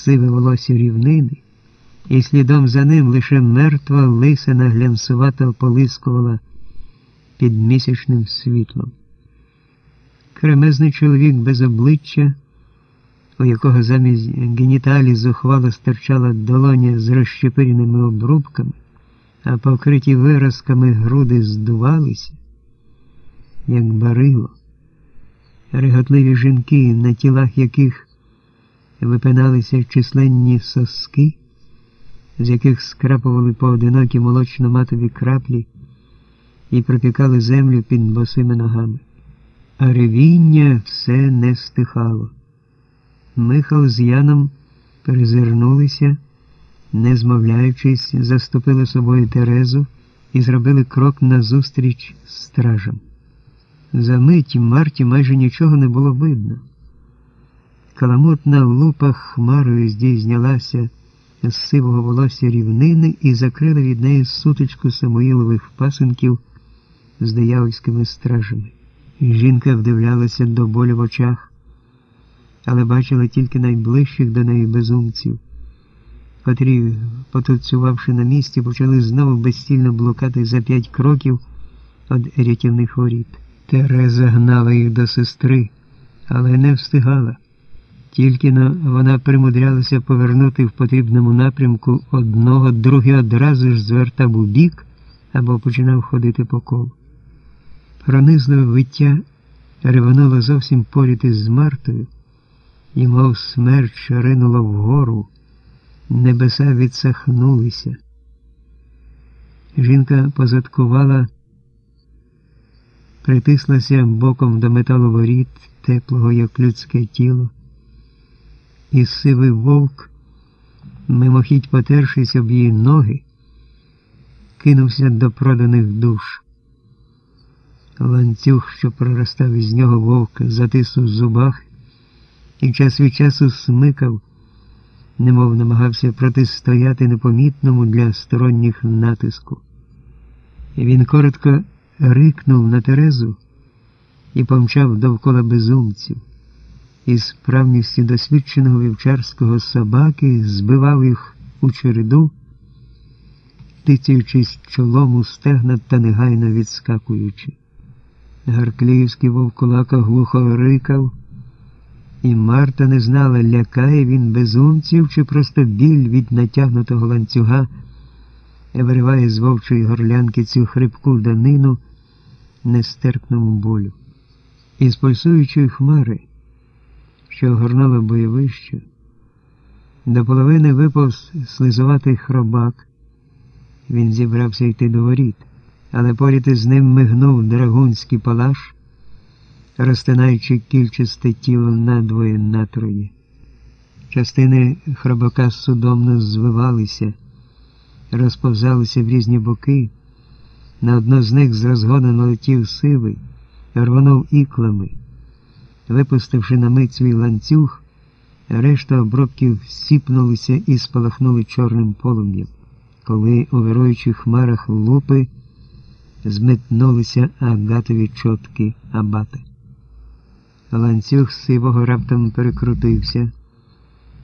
сиве волосся рівнини, і слідом за ним лише мертва лисина глянцувато полискувала під місячним світлом. Кремезний чоловік без обличчя, у якого замість геніталій зухвало стирчала долоня з розщепиреними обрубками, а покриті виразками груди здувалися, як барило. Реготливі жінки, на тілах яких випиналися численні соски, з яких скрапували поодинокі молочно-матові краплі і пропікали землю під босими ногами. А ревіння все не стихало. Михал з Яном перезирнулися, не змовляючись, заступили собою Терезу і зробили крок назустріч стражам. За мить Марті майже нічого не було видно. Каламутна лупа хмарою здійснялася з сивого волосся рівнини і закрила від неї сутичку Самуїлових пасенків з диявольськими стражами. Жінка вдивлялася до болю в очах, але бачила тільки найближчих до неї безумців, котрі, потуцювавши на місці, почали знову безстільно блукати за п'ять кроків від рятівних воріт. Тереза гнала їх до сестри, але не встигала. Тільки но вона примудрялася повернути в потрібному напрямку одного, другий одразу ж звертав у бік або починав ходити по колу. Пронизливе виття ревануло зовсім поряд із Мартою, і, мов смерч, ринуло вгору, небеса відсахнулися. Жінка позадкувала, притислася боком до металу воріт, теплого, як людське тіло, і сивий вовк, мимохідь потершись об її ноги, кинувся до проданих душ. Ланцюг, що проростав із нього вовк, затиснув в зубах і час від часу смикав, немов намагався протистояти непомітному для сторонніх натиску. Він коротко рикнув на Терезу і помчав довкола безумців. Із справністю досвідченого вівчарського собаки збивав їх у череду, тицяючись чолом у стегна та негайно відскакуючи. Гаркліївський вовкулака глухо рикав, і Марта не знала, лякає він безумців чи просто біль від натягнутого ланцюга вириває з вовчої горлянки цю хрипку данину нестерпному болю. Із пульсуючої хмари, що огорнуло бойовище, до половини виповз слизуватий хробак. Він зібрався йти до воріт але поряд із ним мигнув драгунський палаш, розтинаючи кільчасте тіло надвоє натроє. Частини храбака судомно звивалися, розповзалися в різні боки. На одно з них з розгону налетів сивий, рвонув іклами. Випустивши на мить свій ланцюг, решта обробків сіпнулися і спалахнули чорним полум'ям, коли у вируючих хмарах лупи зметнулися агатові чотки абати. Ланцюг сивого раптом перекрутився,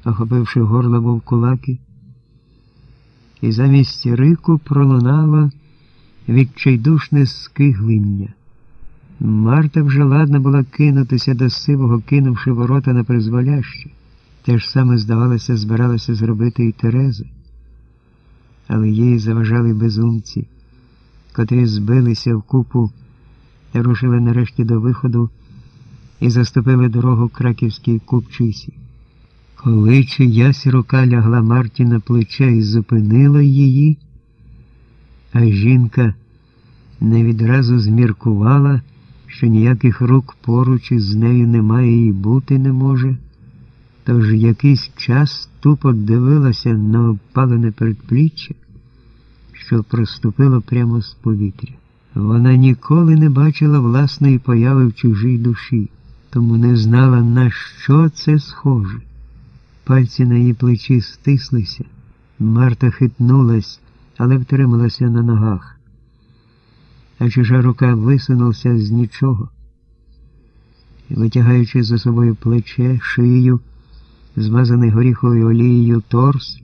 охопивши горло вовкулаки, і замість рику пролунало відчайдушне скиглиння. Марта вже ладна була кинутися до сивого, кинувши ворота на призволяще. Те ж саме, здавалося, збиралася зробити і Тереза, але їй заважали безумці котрі збилися в купу та рушили нарешті до виходу і заступили дорогу краківській купчисі. Коли чиясь рука лягла Марті на плече і зупинила її, а жінка не відразу зміркувала, що ніяких рук поруч із нею немає і бути не може, тож якийсь час тупо дивилася на опалене передпліччя що проступило прямо з повітря. Вона ніколи не бачила власної появи в чужій душі, тому не знала, на що це схоже. Пальці на її плечі стислися. Марта хитнулась, але втрималася на ногах. А чужа рука висунулася з нічого, витягаючи за собою плече, шию, змазаний горіховою олією торс,